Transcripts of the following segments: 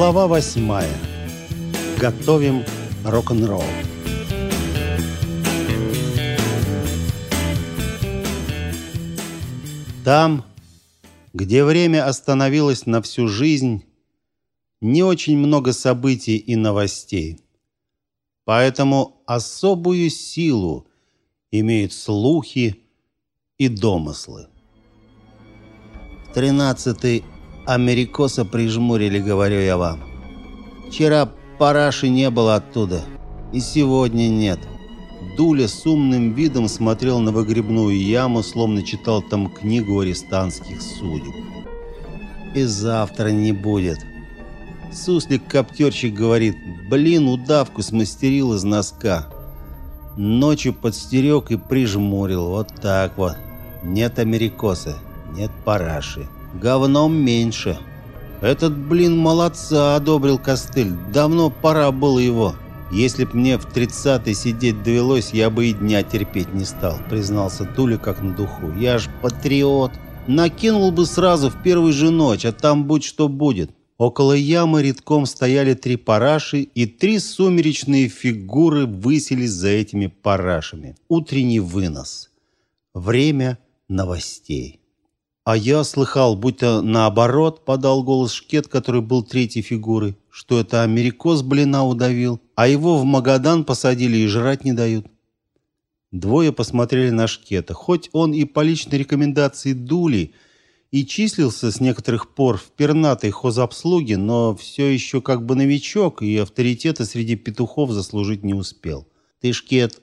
Глава восьмая. Готовим рок-н-ролл. Там, где время остановилось на всю жизнь, не очень много событий и новостей. Поэтому особую силу имеют слухи и домыслы. Тринадцатый Америкоса прижмурили, говорю я вам. Вчера параши не было оттуда, и сегодня нет. Дуля с умным видом смотрел на выгребную яму, словно читал там книгу арестантских судеб. И завтра не будет. Суслик-коптерщик говорит, блин, удавку смастерил из носка. Ночью подстерег и прижмурил, вот так вот. Нет америкоса, нет параши говном меньше. Этот, блин, молодца одобрил костыль. Давно пора было его. Если б мне в тридцатый сидеть довелось, я бы и дня терпеть не стал, признался Туля как на духу. Я ж патриот. Накинул бы сразу в первую же ночь, а там будь что будет. Около ямы редком стояли три параши, и три сумеречные фигуры высились за этими парашами. Утренний вынос. Время новостей. А я слыхал, будто наоборот, подал голос Шкет, который был третьей фигурой, что это америкос блина удавил, а его в Магадан посадили и жрать не дают. Двое посмотрели на Шкета. Хоть он и по личной рекомендации Дули и числился с некоторых пор в пернатой хозобслуге, но все еще как бы новичок и авторитета среди петухов заслужить не успел. Ты, Шкет,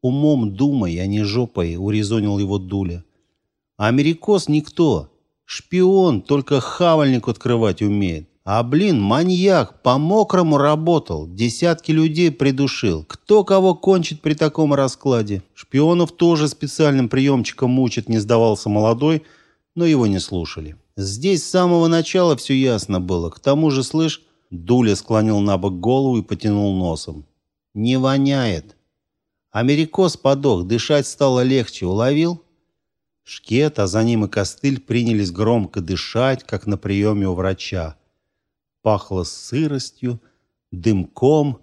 умом думай, а не жопой, урезонил его Дуля. Америкос никто. Шпион, только хавальник открывать умеет. А, блин, маньяк, по-мокрому работал, десятки людей придушил. Кто кого кончит при таком раскладе? Шпионов тоже специальным приемчиком мучит, не сдавался молодой, но его не слушали. Здесь с самого начала все ясно было. К тому же, слышь, Дуля склонил на бок голову и потянул носом. Не воняет. Америкос подох, дышать стало легче, уловил? Шкет, а за ним и костыль принялись громко дышать, как на приеме у врача. Пахло сыростью, дымком.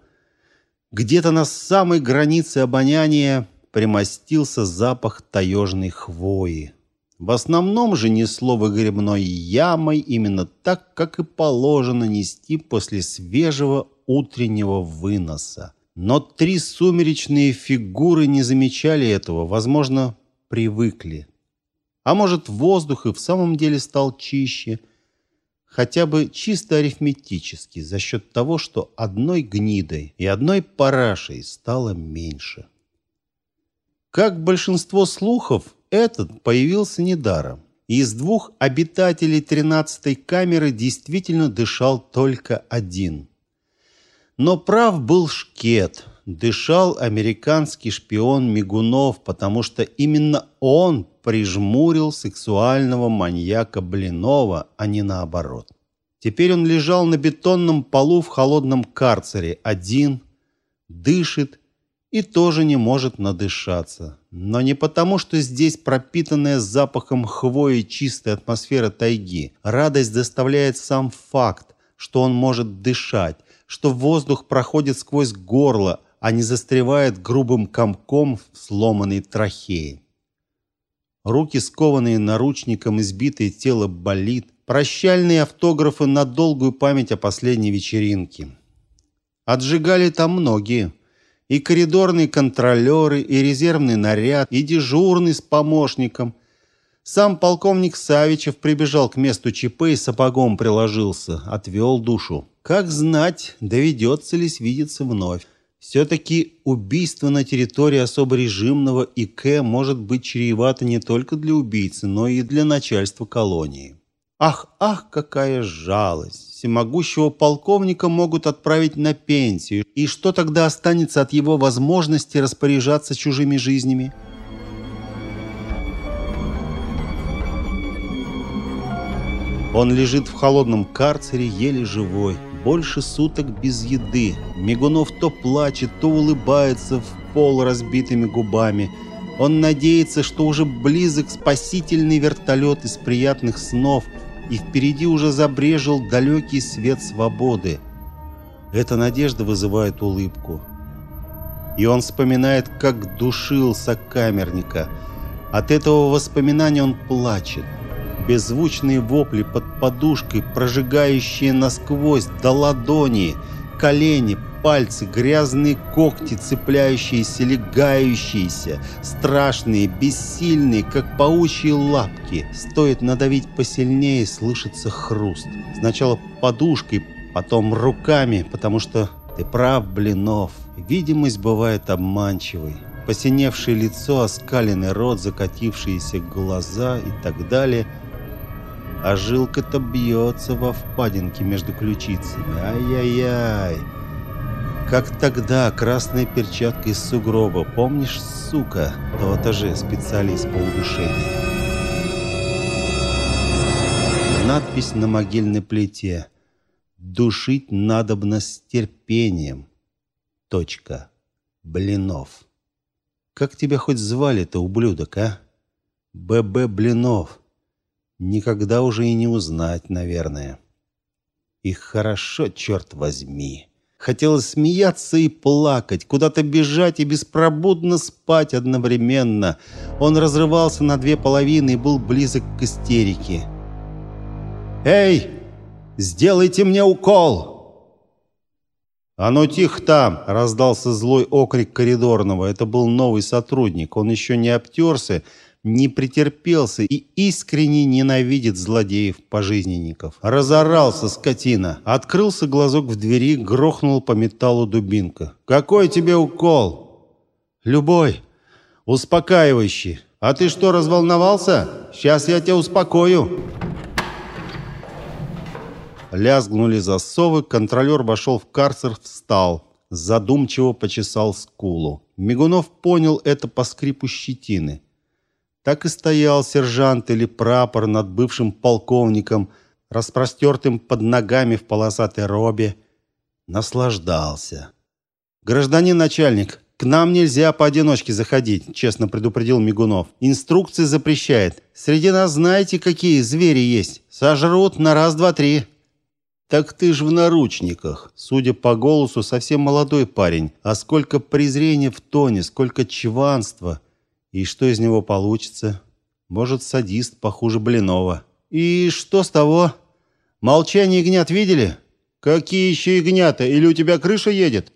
Где-то на самой границе обоняния примостился запах таежной хвои. В основном же несло выгребной ямой именно так, как и положено нести после свежего утреннего выноса. Но три сумеречные фигуры не замечали этого, возможно, привыкли. А может, воздух и в самом деле стал чище, хотя бы чисто арифметически, за счет того, что одной гнидой и одной парашей стало меньше. Как большинство слухов, этот появился недаром. Из двух обитателей тринадцатой камеры действительно дышал только один. Но прав был Шкет – дышал американский шпион Мигунов, потому что именно он прижмурил сексуального маньяка Блинова, а не наоборот. Теперь он лежал на бетонном полу в холодном карцере, один, дышит и тоже не может надышаться. Но не потому, что здесь пропитанная запахом хвои чистая атмосфера тайги. Радость доставляет сам факт, что он может дышать, что воздух проходит сквозь горло, а не застревает грубым комком в сломанной трахее. Руки скованные наручником, избитое тело болит. Прощальные автографы на долгую память о последней вечеринке. Отжигали там многие. И коридорные контролеры, и резервный наряд, и дежурный с помощником. Сам полковник Савичев прибежал к месту ЧП и сапогом приложился, отвел душу. Как знать, доведется ли свидеться вновь. Все-таки убийство на территории особо режимного ИК может быть чревато не только для убийцы, но и для начальства колонии. Ах, ах, какая жалость! Всемогущего полковника могут отправить на пенсию. И что тогда останется от его возможности распоряжаться чужими жизнями? Он лежит в холодном карцере, еле живой больше суток без еды. Мигунов то плачет, то улыбается в пол разбитыми губами. Он надеется, что уже близок спасительный вертолет из приятных снов, и впереди уже забрежил далекий свет свободы. Эта надежда вызывает улыбку. И он вспоминает, как душил сокамерника. От этого воспоминания он плачет. Беззвучные вопли под подушкой, прожигающие насквозь до ладони, колени, пальцы, грязные когти, цепляющиеся, легающиеся, страшные, бессильные, как паучьи лапки. Стоит надавить посильнее, слышится хруст. Сначала подушкой, потом руками, потому что ты прав, Блинов. Видимость бывает обманчивой. Посиневшее лицо, оскаленный рот, закатившиеся глаза и так далее – а жилка-то бьется во впадинке между ключицами. Ай-яй-яй. Как тогда красная перчатка из сугроба. Помнишь, сука, то-то же специалист по удушению. Надпись на могильной плите. Душить надобно с терпением. Точка. Блинов. Как тебя хоть звали-то, ублюдок, а? ББ Блинов никогда уже и не узнать, наверное. И хорошо, черт возьми. Хотелось смеяться и плакать, куда-то бежать и беспробудно спать одновременно. Он разрывался на две половины и был близок к истерике. «Эй, сделайте мне укол!» «А ну тихо там!» – раздался злой окрик коридорного. Это был новый сотрудник. Он еще не обтерся, не претерпелся и искренне ненавидит злодеев-пожизненников. Разорался скотина. Открылся глазок в двери, грохнул по металлу дубинка. «Какой тебе укол?» «Любой. Успокаивающий. А ты что, разволновался? Сейчас я тебя успокою». Лязгнули засовы, контролер вошел в карцер, встал. Задумчиво почесал скулу. Мигунов понял это по скрипу щетины. Так и стоял сержант или прапор над бывшим полковником, распростертым под ногами в полосатой робе. Наслаждался. «Гражданин начальник, к нам нельзя поодиночке заходить», честно предупредил Мигунов. «Инструкция запрещает. Среди нас знаете, какие звери есть? Сожрут на раз, два, три». «Так ты ж в наручниках». Судя по голосу, совсем молодой парень. А сколько презрения в тоне, сколько чванства. И что из него получится? Может, садист похуже Блинова. И что с того? Молчание ягнят видели? Какие еще ягнята? Или у тебя крыша едет?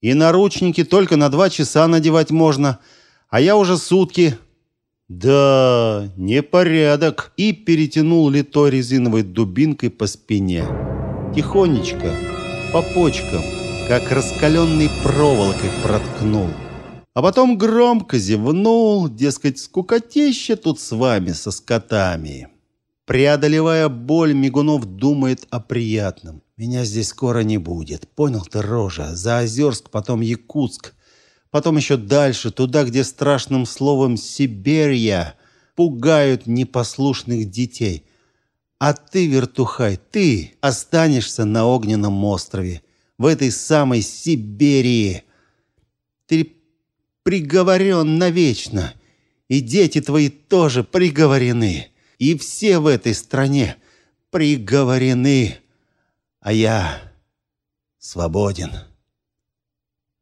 И наручники только на два часа надевать можно, а я уже сутки. Да, непорядок. И перетянул литой резиновой дубинкой по спине. Тихонечко, по почкам, как раскаленной проволокой проткнул а потом громко зевнул, дескать, скукотища тут с вами, со скотами. Преодолевая боль, Мигунов думает о приятном. Меня здесь скоро не будет. Понял ты, рожа? Заозерск, потом Якутск, потом еще дальше, туда, где страшным словом Сибирья пугают непослушных детей. А ты, вертухай, ты останешься на огненном острове, в этой самой Сибири. Ты приговорен навечно. И дети твои тоже приговорены. И все в этой стране приговорены. А я свободен.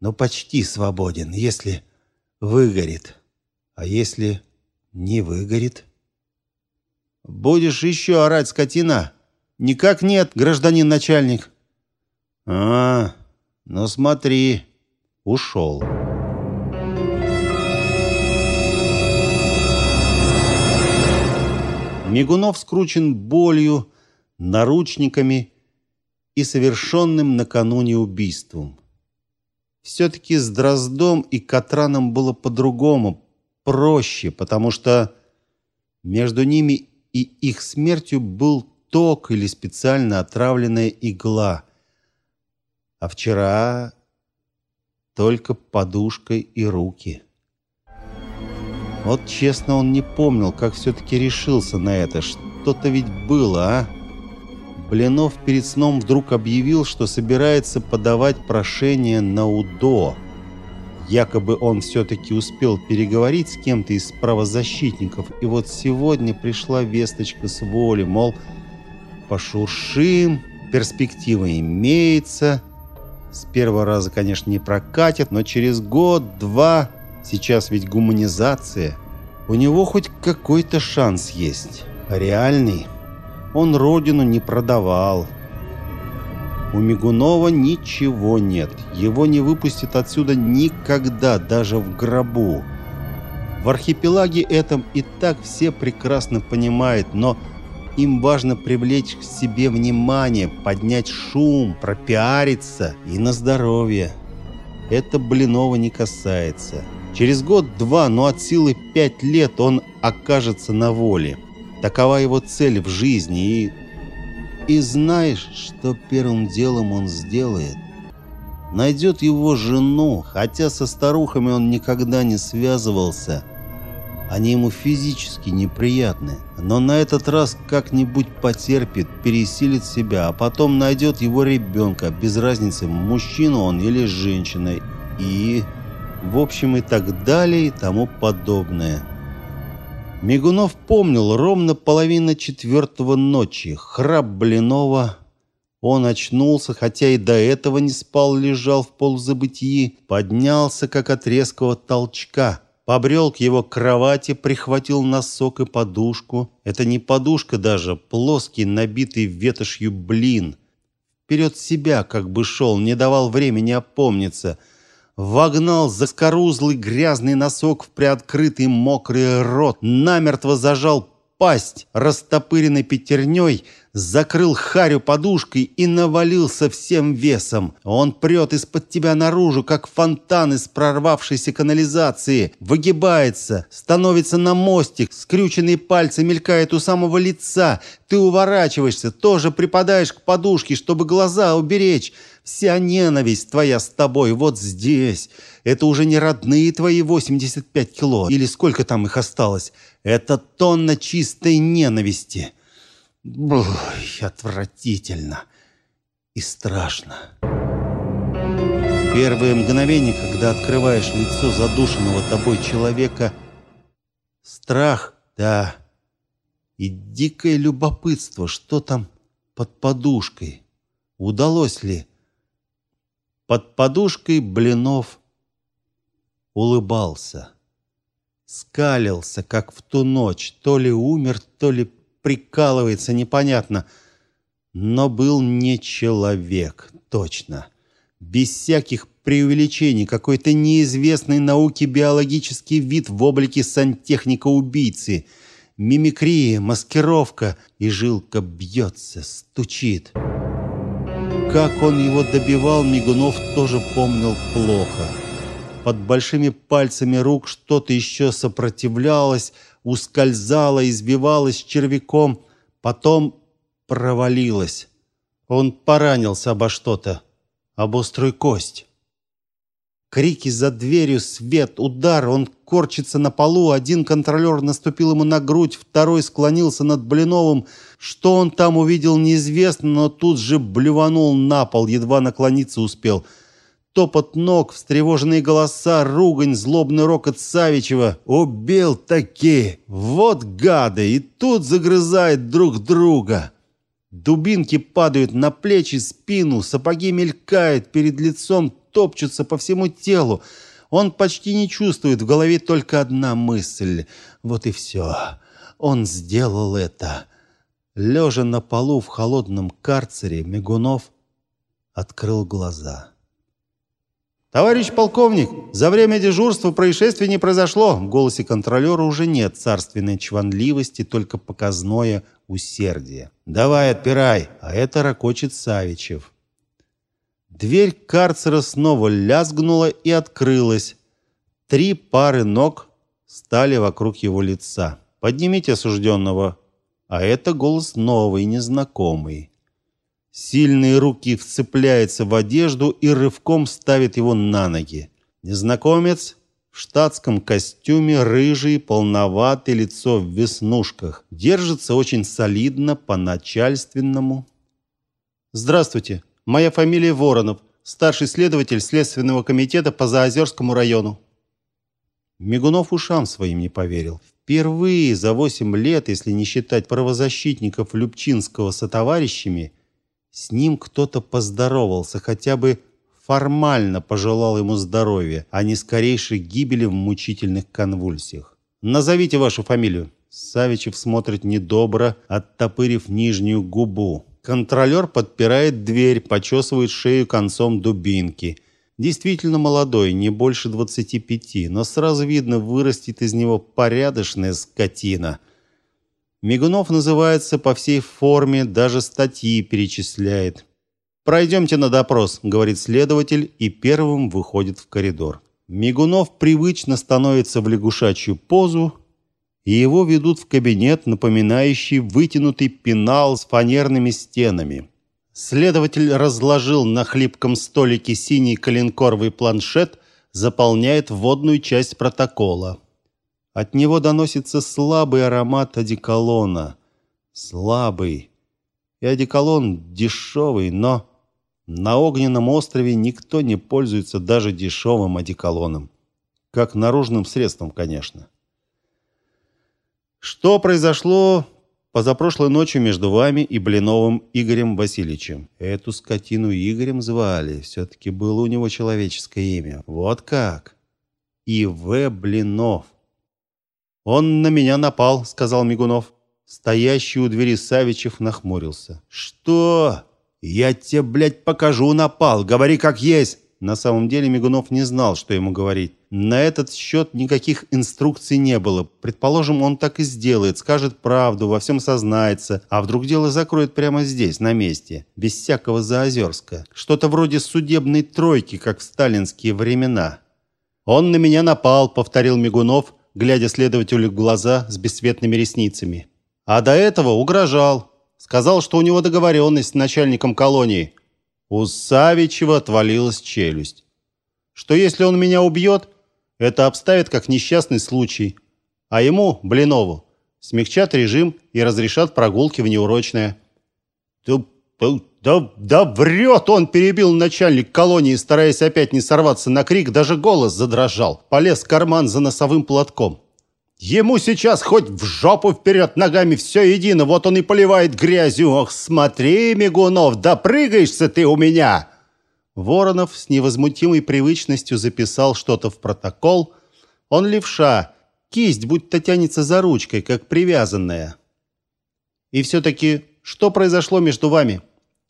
Ну, почти свободен, если выгорит. А если не выгорит? Будешь еще орать, скотина? Никак нет, гражданин начальник. А, ну смотри, ушел. Мигунов скручен болью, наручниками и совершенным накануне убийством. Все-таки с Дроздом и Катраном было по-другому, проще, потому что между ними и их смертью был ток или специально отравленная игла. А вчера только подушка и руки. Вот честно, он не помнил, как все-таки решился на это. Что-то ведь было, а? Блинов перед сном вдруг объявил, что собирается подавать прошение на УДО. Якобы он все-таки успел переговорить с кем-то из правозащитников, и вот сегодня пришла весточка с воли, мол, Пошуршим, перспектива имеется. С первого раза, конечно, не прокатит, но через год-два, сейчас ведь гуманизация, у него хоть какой-то шанс есть. Реальный. Он родину не продавал. У Мигунова ничего нет. Его не выпустят отсюда никогда, даже в гробу. В архипелаге этом и так все прекрасно понимают, но им важно привлечь к себе внимание, поднять шум, пропиариться и на здоровье. Это Блинова не касается. Через год-два, но от силы пять лет он окажется на воле. Такова его цель в жизни и... И знаешь, что первым делом он сделает? Найдет его жену, хотя со старухами он никогда не связывался – они ему физически неприятны. Но на этот раз как-нибудь потерпит, пересилит себя, а потом найдет его ребенка, без разницы, мужчина он или женщина. И... В общем, и так далее, и тому подобное. Мигунов помнил ровно половина четвертого ночи. Храп Блинова. Он очнулся, хотя и до этого не спал, лежал в полузабытии. Поднялся, как от резкого толчка побрел к его кровати, прихватил носок и подушку. Это не подушка даже, плоский, набитый ветошью блин. Вперед себя как бы шел, не давал времени опомниться. Вогнал заскорузлый грязный носок в приоткрытый мокрый рот, намертво зажал пасть растопыренной пятерней, закрыл Харю подушкой и навалился всем весом. Он прет из-под тебя наружу, как фонтан из прорвавшейся канализации, выгибается, становится на мостик, скрюченные пальцы мелькают у самого лица. Ты уворачиваешься, тоже припадаешь к подушке, чтобы глаза уберечь. Вся ненависть твоя с тобой вот здесь. Это уже не родные твои 85 кило, или сколько там их осталось. Это тонна чистой ненависти. Бух, отвратительно и страшно. Первые мгновения, когда открываешь лицо задушенного тобой человека, страх, да, и дикое любопытство, что там под подушкой. Удалось ли? Под подушкой Блинов улыбался. Скалился, как в ту ночь, то ли умер, то ли прикалывается, непонятно. Но был не человек, точно. Без всяких преувеличений, какой-то неизвестный науке биологический вид в облике сантехника-убийцы. Мимикрия, маскировка, и жилка бьется, стучит. Как он его добивал, Мигунов тоже помнил плохо. Под большими пальцами рук что-то еще сопротивлялось, ускользала, избивалась червяком, потом провалилась. Он поранился обо что-то, об острую кость. Крики за дверью, свет, удар, он корчится на полу, один контролер наступил ему на грудь, второй склонился над Блиновым. Что он там увидел, неизвестно, но тут же блеванул на пол, едва наклониться успел – топот ног, встревоженные голоса, ругань, злобный рокот Савичева. Убил таки! Вот гады! И тут загрызают друг друга. Дубинки падают на плечи, спину, сапоги мелькают перед лицом, топчутся по всему телу. Он почти не чувствует, в голове только одна мысль. Вот и все. Он сделал это. Лежа на полу в холодном карцере, Мигунов открыл глаза. «Товарищ полковник, за время дежурства происшествия не произошло». В голосе контролера уже нет царственной чванливости, только показное усердие. «Давай, отпирай!» А это ракочет Савичев. Дверь карцера снова лязгнула и открылась. Три пары ног стали вокруг его лица. «Поднимите осужденного». А это голос новый, незнакомый. Сильные руки вцепляются в одежду и рывком ставят его на ноги. Незнакомец в штатском костюме, рыжий, полноватый, лицо в веснушках. Держится очень солидно, по-начальственному. «Здравствуйте. Моя фамилия Воронов, старший следователь Следственного комитета по Заозерскому району». Мигунов ушам своим не поверил. Впервые за восемь лет, если не считать правозащитников Любчинского со товарищами, с ним кто-то поздоровался, хотя бы формально пожелал ему здоровья, а не скорейшей гибели в мучительных конвульсиях. «Назовите вашу фамилию». Савичев смотрит недобро, оттопырив нижнюю губу. Контролер подпирает дверь, почесывает шею концом дубинки. Действительно молодой, не больше 25, но сразу видно, вырастет из него порядочная скотина. Мигунов называется по всей форме, даже статьи перечисляет. «Пройдемте на допрос», — говорит следователь и первым выходит в коридор. Мигунов привычно становится в лягушачью позу, и его ведут в кабинет, напоминающий вытянутый пенал с фанерными стенами. Следователь разложил на хлипком столике синий коленкоровый планшет, заполняет вводную часть протокола. От него доносится слабый аромат одеколона. Слабый. И одеколон дешевый, но на огненном острове никто не пользуется даже дешевым одеколоном. Как наружным средством, конечно. Что произошло позапрошлой ночью между вами и Блиновым Игорем Васильевичем? Эту скотину Игорем звали. Все-таки было у него человеческое имя. Вот как. И.В. Блинов. «Он на меня напал», — сказал Мигунов. Стоящий у двери Савичев нахмурился. «Что?» «Я тебе, блядь, покажу, напал. Говори как есть». На самом деле Мигунов не знал, что ему говорить. На этот счет никаких инструкций не было. Предположим, он так и сделает, скажет правду, во всем сознается, а вдруг дело закроет прямо здесь, на месте, без всякого заозерска. Что-то вроде судебной тройки, как в сталинские времена. «Он на меня напал», — повторил Мигунов, глядя следователю в глаза с бесцветными ресницами. «А до этого угрожал. Сказал, что у него договоренность с начальником колонии. У Савичева отвалилась челюсть. Что если он меня убьет, это обставит как несчастный случай. А ему, Блинову, смягчат режим и разрешат прогулки в неурочное. Да, да, да врет он, перебил начальник колонии, стараясь опять не сорваться на крик, даже голос задрожал. Полез в карман за носовым платком. Ему сейчас хоть в жопу вперед ногами все едино, вот он и поливает грязью. Ох, смотри, Мигунов, допрыгаешься ты у меня!» Воронов с невозмутимой привычностью записал что-то в протокол. Он левша, кисть будто тянется за ручкой, как привязанная. «И все-таки, что произошло между вами?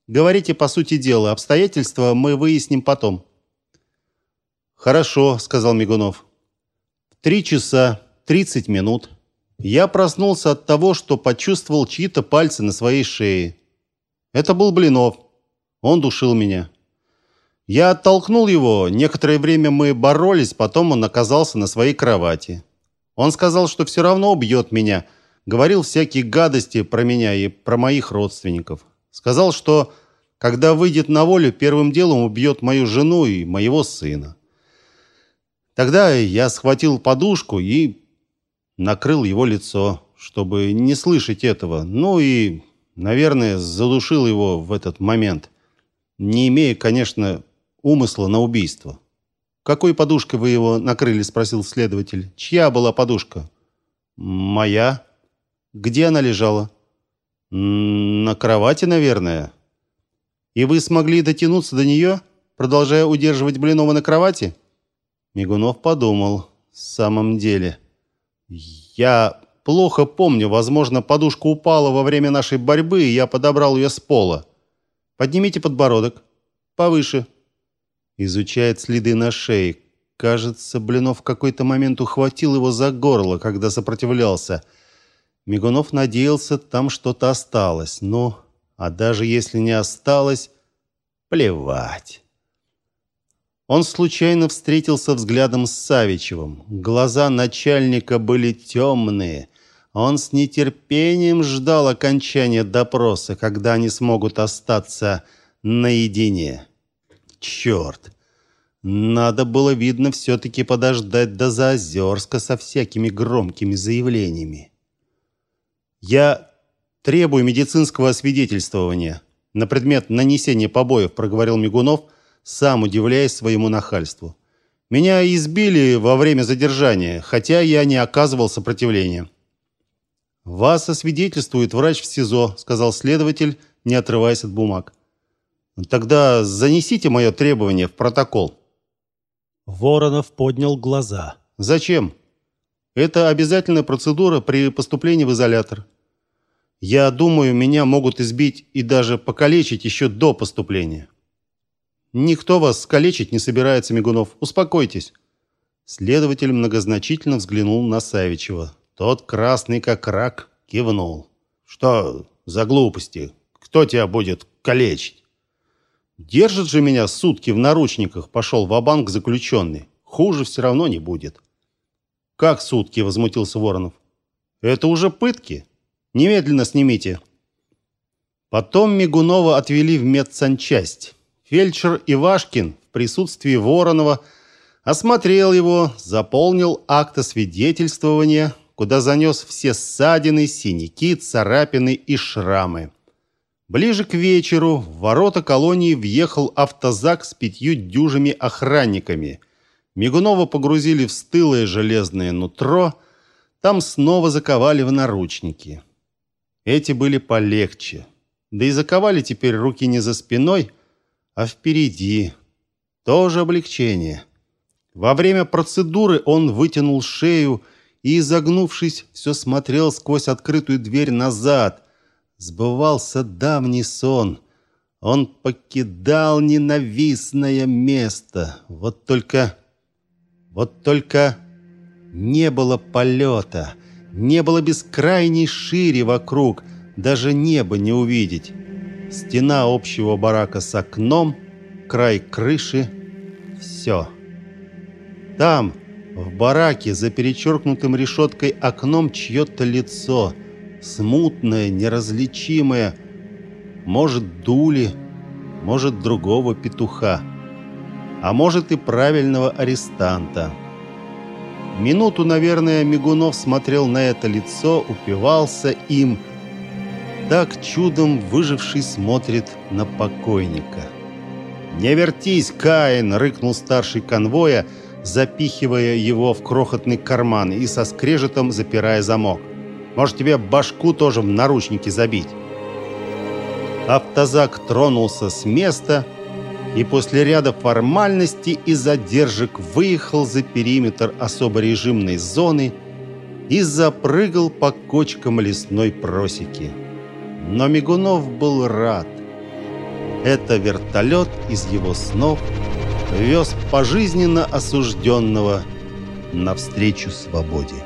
Говорите по сути дела, обстоятельства мы выясним потом». «Хорошо», — сказал Мигунов. «В три часа 30 минут. Я проснулся от того, что почувствовал чьи-то пальцы на своей шее. Это был Блинов. Он душил меня. Я оттолкнул его, некоторое время мы боролись, потом он оказался на своей кровати. Он сказал, что все равно убьет меня, говорил всякие гадости про меня и про моих родственников. Сказал, что когда выйдет на волю, первым делом убьет мою жену и моего сына. Тогда я схватил подушку и накрыл его лицо, чтобы не слышать этого. Ну и, наверное, задушил его в этот момент, не имея, конечно, умысла на убийство. «Какой подушкой вы его накрыли?» – спросил следователь. «Чья была подушка?» «Моя». «Где она лежала?» «На кровати, наверное». «И вы смогли дотянуться до нее, продолжая удерживать Блинова на кровати?» Мигунов подумал. «В самом деле...» Я плохо помню, возможно, подушка упала во время нашей борьбы, и я подобрал ее с пола. Поднимите подбородок. Повыше. Изучает следы на шее. Кажется, Блинов в какой-то момент ухватил его за горло, когда сопротивлялся. Мигунов надеялся, там что-то осталось. Ну, а даже если не осталось, плевать. Он случайно встретился взглядом с Савичевым. Глаза начальника были темные. Он с нетерпением ждал окончания допроса, когда они смогут остаться наедине. Черт! Надо было, видно, все-таки подождать до Заозерска со всякими громкими заявлениями. «Я требую медицинского освидетельствования на предмет нанесения побоев», проговорил Мигунов – сам удивляясь своему нахальству. Меня избили во время задержания, хотя я не оказывал сопротивления. «Вас освидетельствует врач в СИЗО», — сказал следователь, не отрываясь от бумаг. «Тогда занесите мое требование в протокол». Воронов поднял глаза. «Зачем? Это обязательная процедура при поступлении в изолятор. Я думаю, меня могут избить и даже покалечить еще до поступления». «Никто вас калечить не собирается, Мигунов. Успокойтесь». Следователь многозначительно взглянул на Савичева. Тот, красный как рак, кивнул. «Что за глупости? Кто тебя будет калечить?» «Держит же меня сутки в наручниках», — пошел ва-банк заключенный. «Хуже все равно не будет». «Как сутки?» — возмутился Воронов. «Это уже пытки. Немедленно снимите». Потом Мигунова отвели в медсанчасть. Фельдшер Ивашкин в присутствии Воронова осмотрел его, заполнил акт освидетельствования, куда занес все ссадины, синяки, царапины и шрамы. Ближе к вечеру в ворота колонии въехал автозак с пятью дюжими охранниками. Мигунова погрузили в стылое железное нутро, там снова заковали в наручники. Эти были полегче. Да и заковали теперь руки не за спиной, а впереди. Тоже облегчение. Во время процедуры он вытянул шею и, изогнувшись, все смотрел сквозь открытую дверь назад. Сбывался давний сон. Он покидал ненавистное место. Вот только... Вот только не было полета, не было бескрайней шире вокруг, даже небо не увидеть. Стена общего барака с окном, край крыши — все. Там, в бараке, за перечеркнутым решеткой окном чье-то лицо, смутное, неразличимое, может, дули, может, другого петуха, а может и правильного арестанта. Минуту, наверное, Мигунов смотрел на это лицо, упивался им — так чудом выживший смотрит на покойника. «Не вертись, Каин!» — рыкнул старший конвоя, запихивая его в крохотный карман и со скрежетом запирая замок. «Может, тебе башку тоже в наручники забить?» Автозак тронулся с места и после ряда формальностей и задержек выехал за периметр особо режимной зоны и запрыгал по кочкам лесной просеки. Но Мигунов был рад. Это вертолет из его снов вез пожизненно осужденного навстречу свободе.